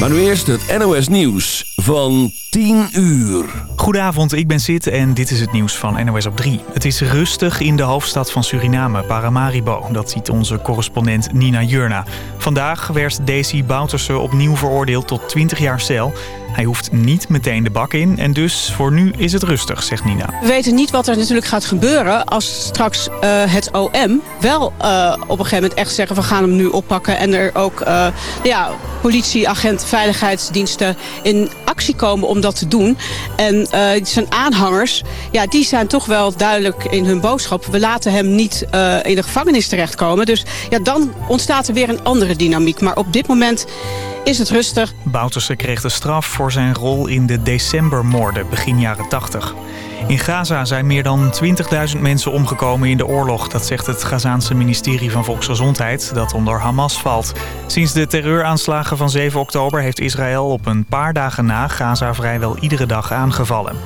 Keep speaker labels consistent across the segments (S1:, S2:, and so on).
S1: Maar nu eerst het NOS Nieuws van 10 uur.
S2: Goedenavond, ik ben Sid en dit is het nieuws van NOS op 3. Het is rustig in de hoofdstad van Suriname, Paramaribo. Dat ziet onze correspondent Nina Jurna. Vandaag werd Daisy Bouterse opnieuw veroordeeld tot 20 jaar cel. Hij hoeft niet meteen de bak in en dus voor nu is het rustig, zegt Nina.
S3: We weten niet wat er natuurlijk gaat gebeuren als straks uh, het OM wel uh, op een gegeven moment echt zeggen... we gaan hem nu oppakken en er ook uh, ja, politieagenten, veiligheidsdiensten in actie komen om dat te doen. En zijn aanhangers, ja, die zijn toch wel duidelijk in hun boodschap. We laten hem niet in de gevangenis terechtkomen. Dus ja, dan ontstaat er weer een andere dynamiek. Maar op dit moment is het rustig.
S2: Bouterse kreeg de straf voor zijn rol in de decembermoorden begin jaren 80. In Gaza zijn meer dan 20.000 mensen omgekomen in de oorlog. Dat zegt het Gazaanse ministerie van Volksgezondheid, dat onder Hamas valt. Sinds de terreuraanslagen van 7 oktober heeft Israël op een paar dagen na Gaza vrijwel iedere dag aangevallen.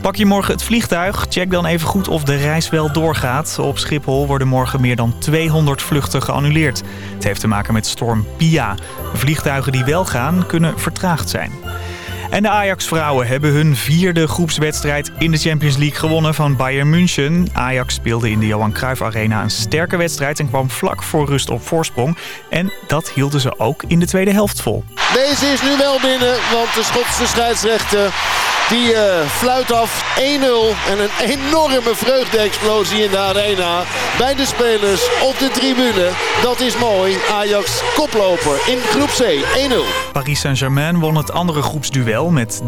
S2: Pak je morgen het vliegtuig? Check dan even goed of de reis wel doorgaat. Op Schiphol worden morgen meer dan 200 vluchten geannuleerd. Het heeft te maken met storm Pia. Vliegtuigen die wel gaan kunnen vertraagd zijn. En de Ajax-vrouwen hebben hun vierde groepswedstrijd in de Champions League gewonnen van Bayern München. Ajax speelde in de Johan Cruijff Arena een sterke wedstrijd en kwam vlak voor rust op voorsprong. En dat hielden ze ook in de tweede helft vol.
S4: Deze is nu wel binnen, want de Schotse scheidsrechter die uh, fluit af 1-0 en een enorme vreugde-explosie in de arena. Bij de spelers op de tribune. Dat is mooi. Ajax koploper in groep C 1-0.
S2: Paris Saint-Germain won het andere groepsduel met 3-1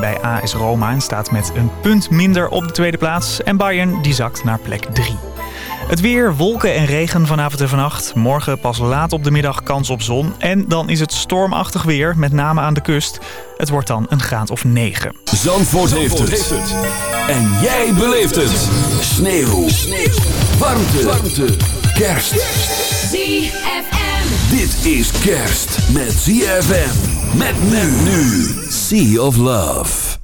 S2: bij AS Roma. En staat met een punt minder op de tweede plaats. En Bayern die zakt naar plek 3. Het weer, wolken en regen vanavond en vannacht. Morgen pas laat op de middag kans op zon. En dan is het stormachtig weer, met name aan de kust. Het wordt dan een graad of 9.
S1: Zandvoort, heeft, het. En jij beleeft het. Sneeuw. Sneeuw. Warmte. Warmte. Kerst.
S5: ZFM.
S1: Dit is kerst met ZFM. Met men nu. Sea of Love.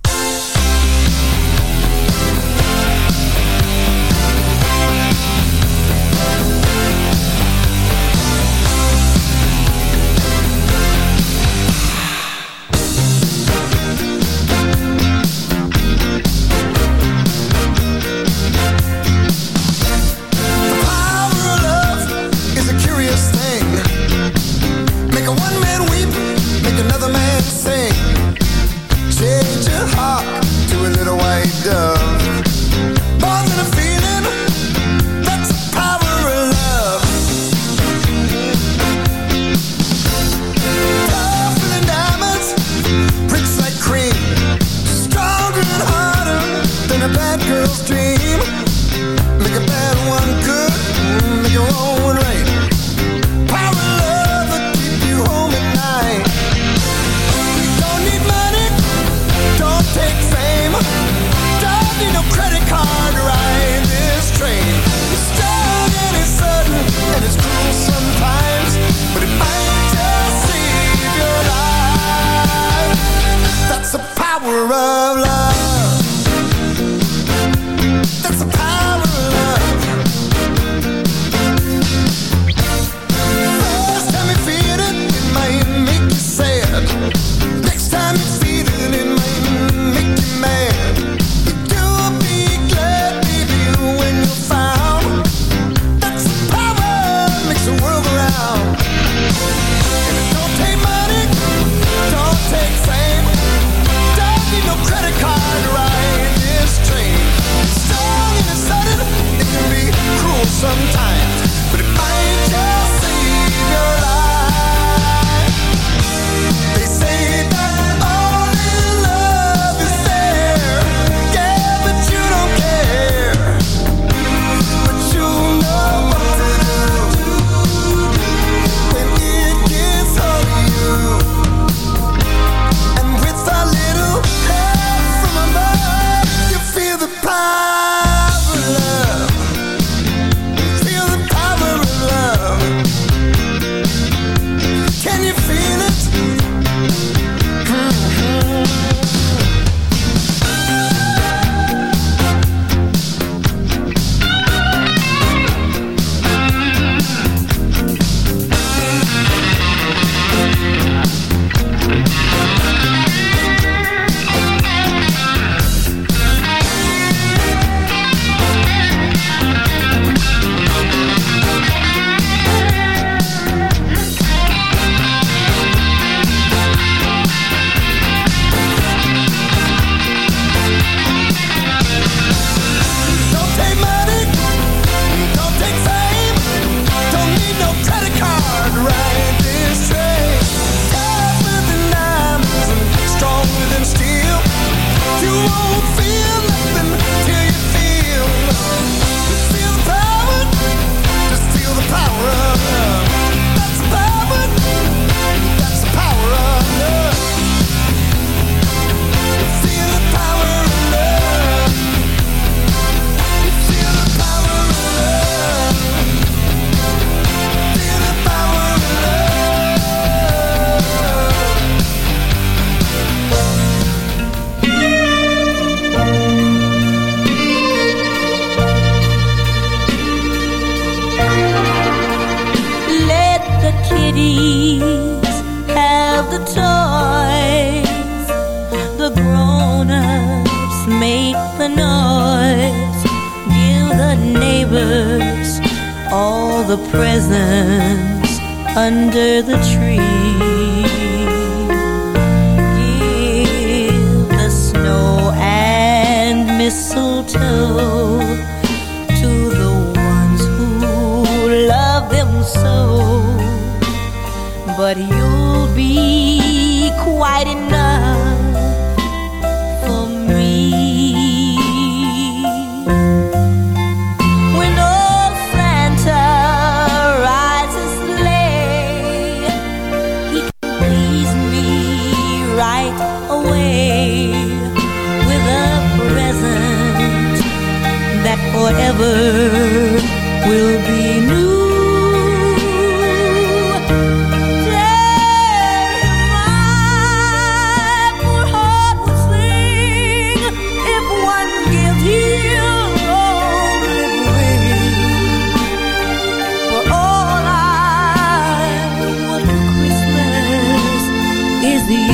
S6: the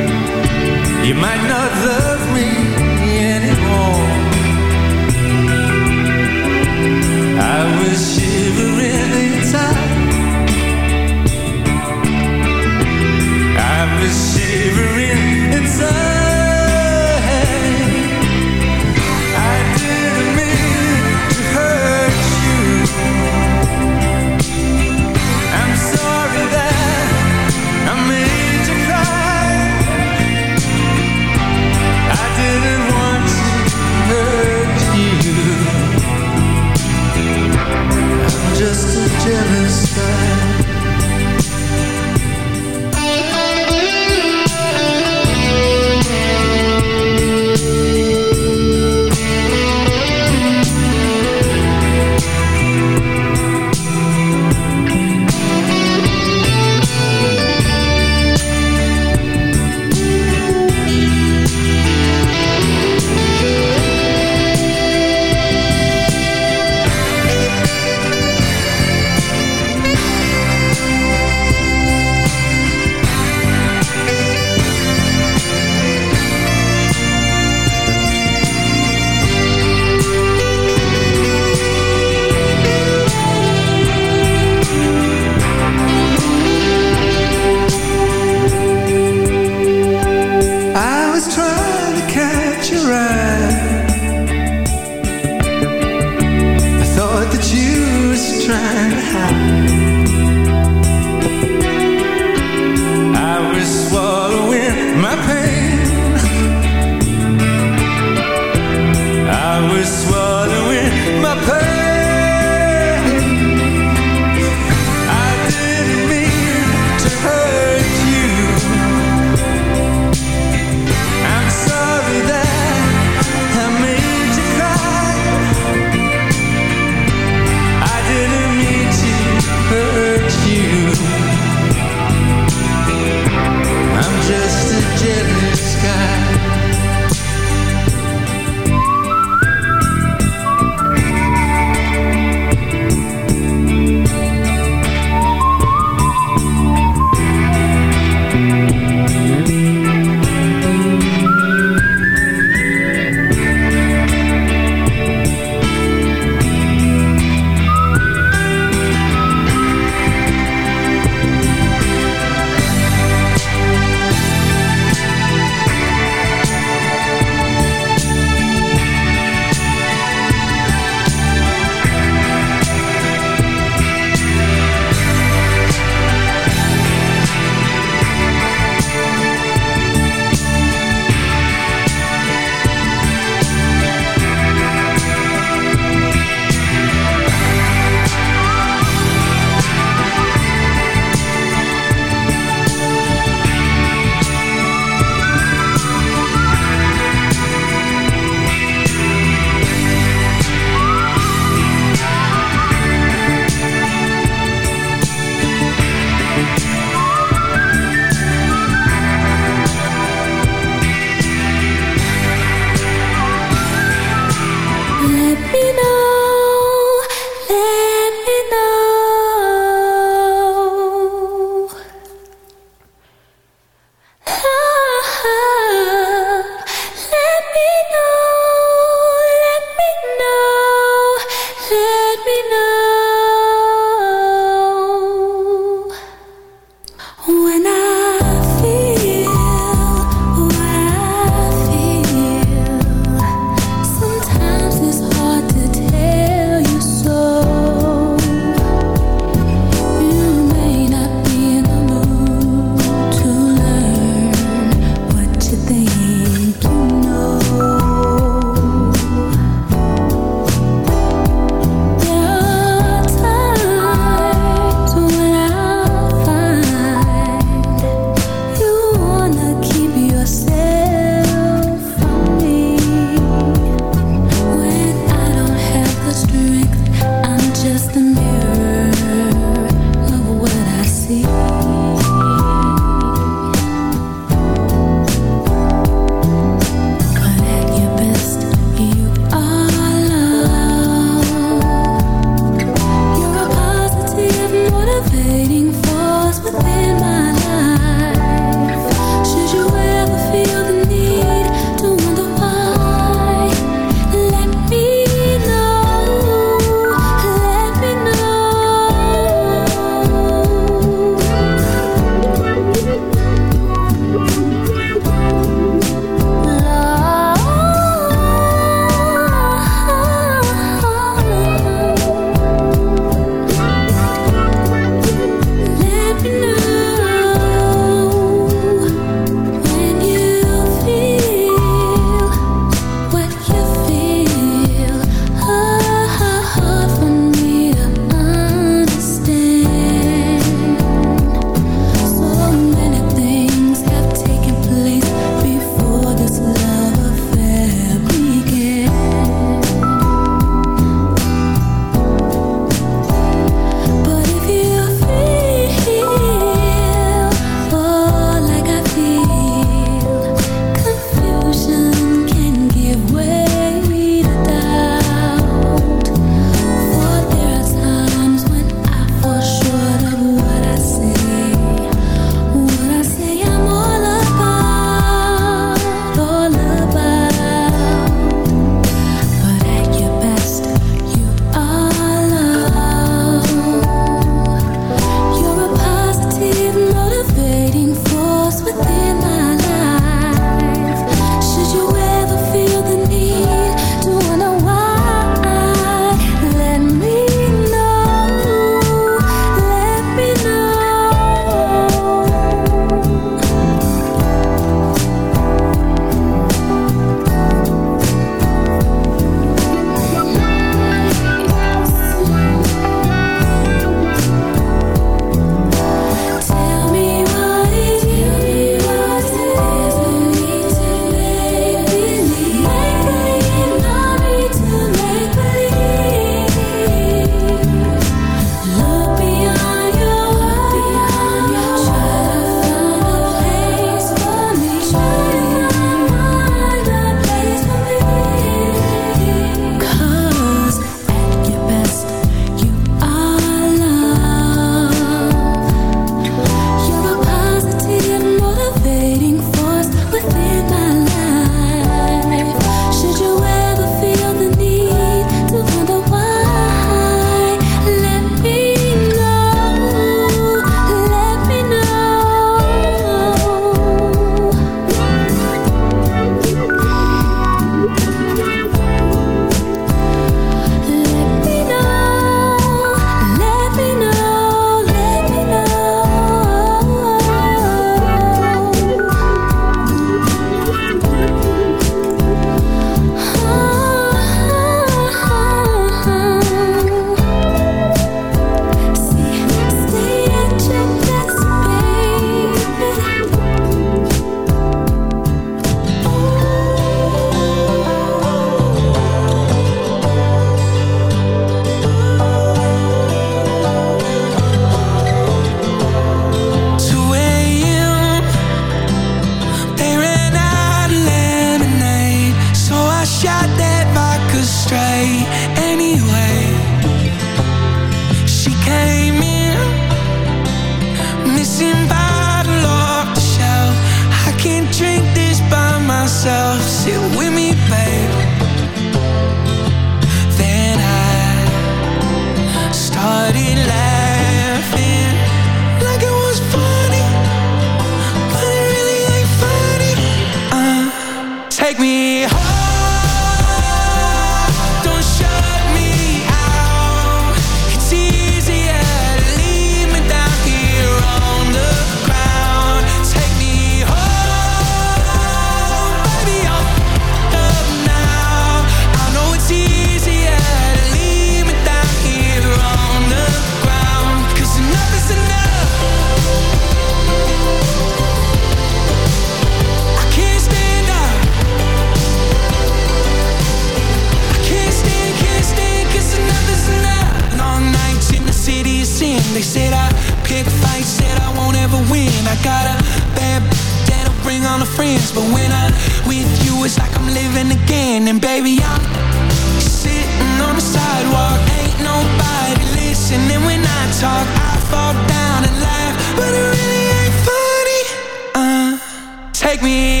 S7: me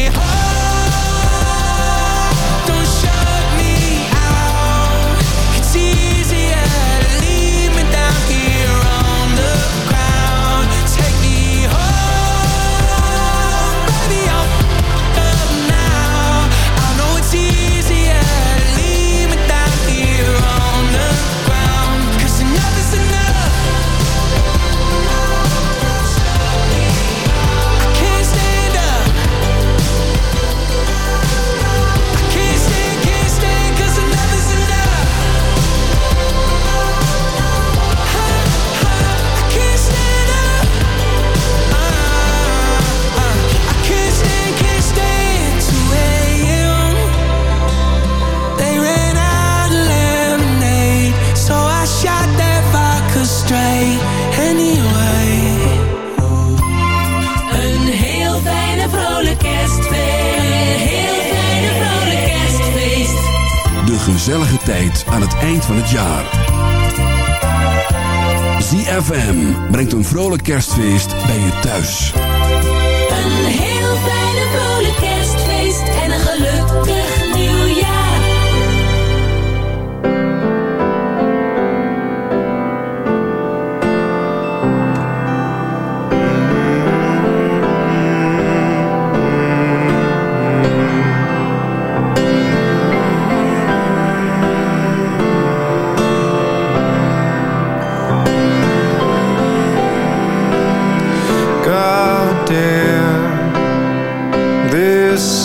S1: thuis.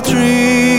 S8: dream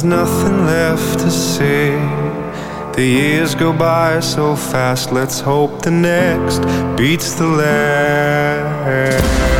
S8: There's nothing left to see. The years go by so fast. Let's hope the next beats the last.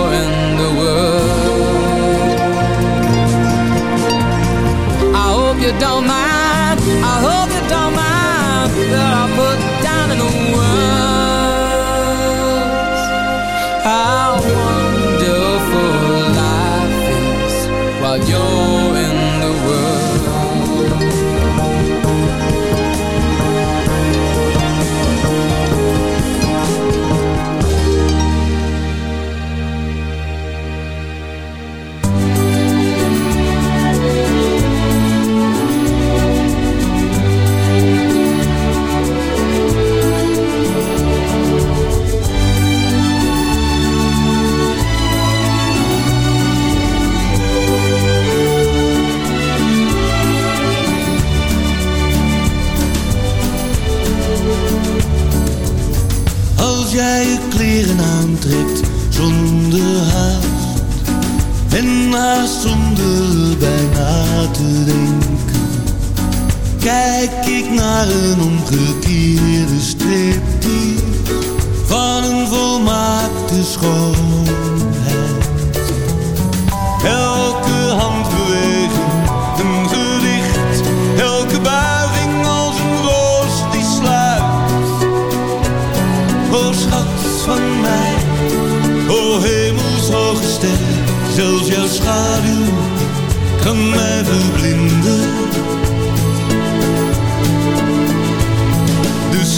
S9: yo naar een omgekeerde striptease. Van een volmaakte schoonheid. Elke handbeweging een gedicht Elke buiging als een roos die sluit. O schat van mij, o hemelshoge ster, zelfs jouw schaduw kan mij verblinden.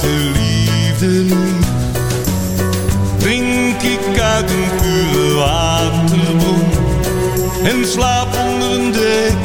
S9: de liefde niet. Drink ik uit een pure waterbron en slaap onder een dek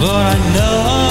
S9: But I know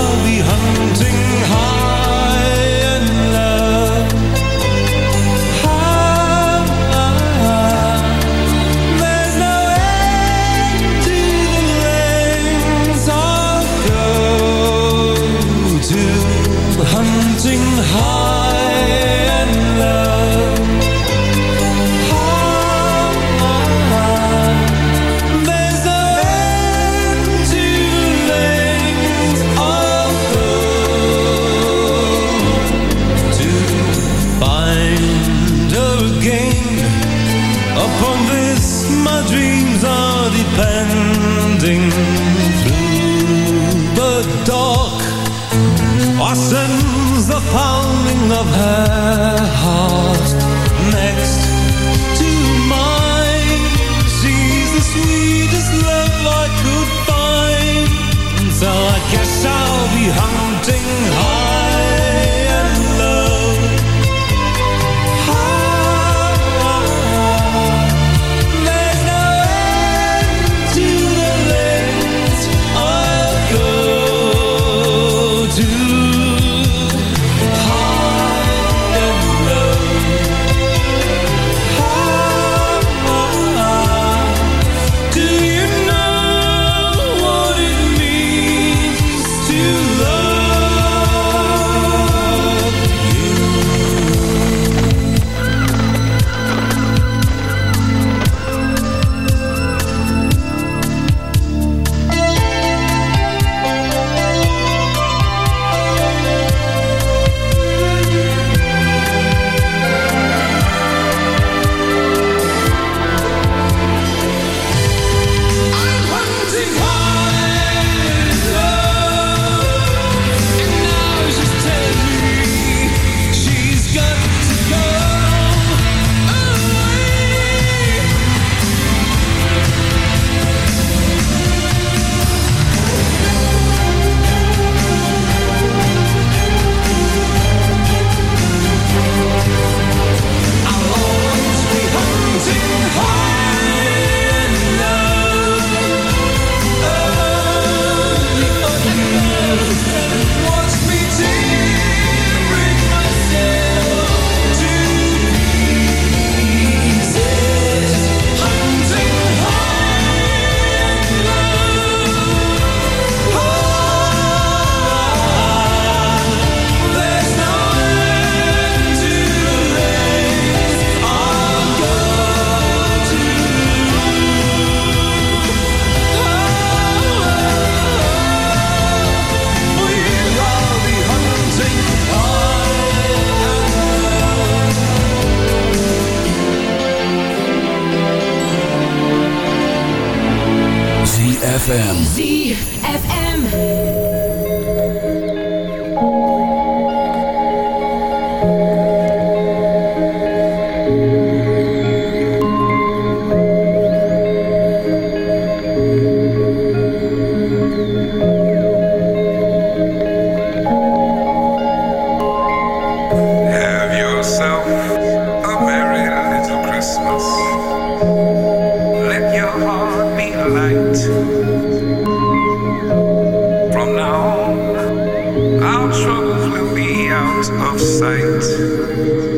S9: pounding of her
S8: of sight.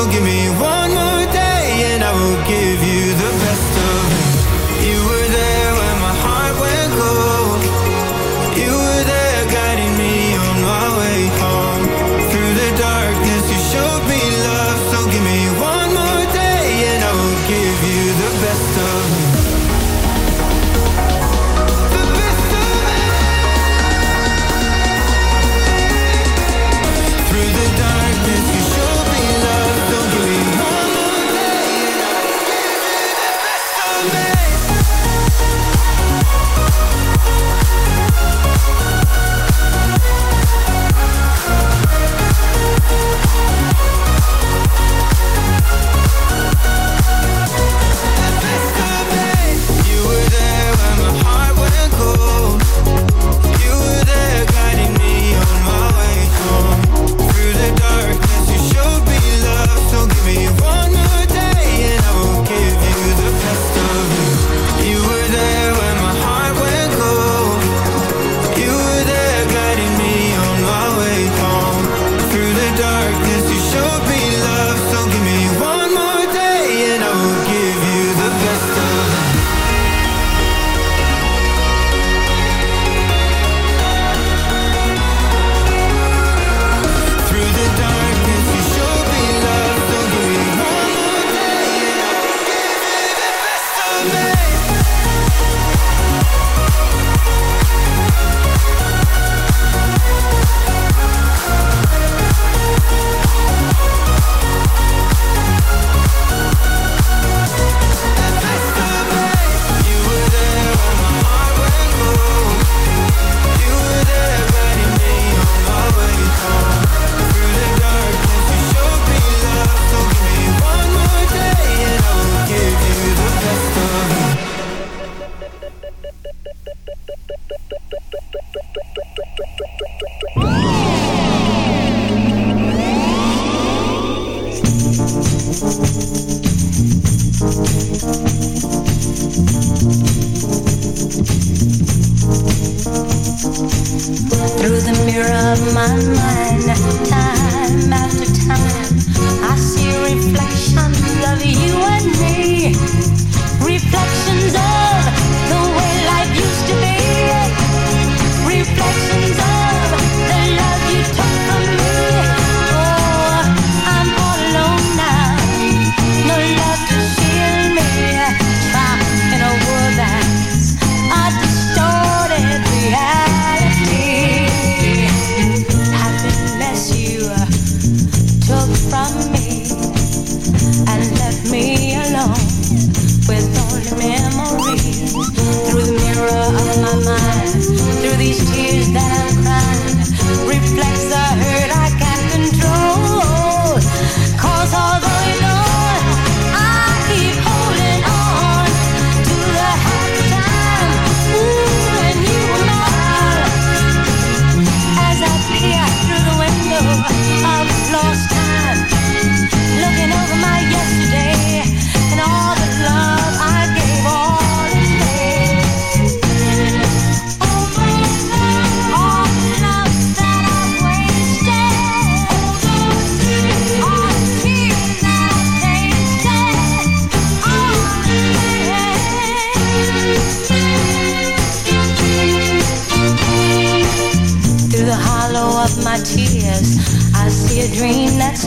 S10: you give me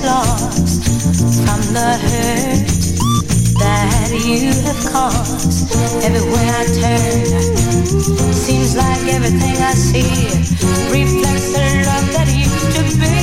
S5: lost from the hurt that you have caused. Everywhere I turn, seems like everything I see reflects the love that used to be.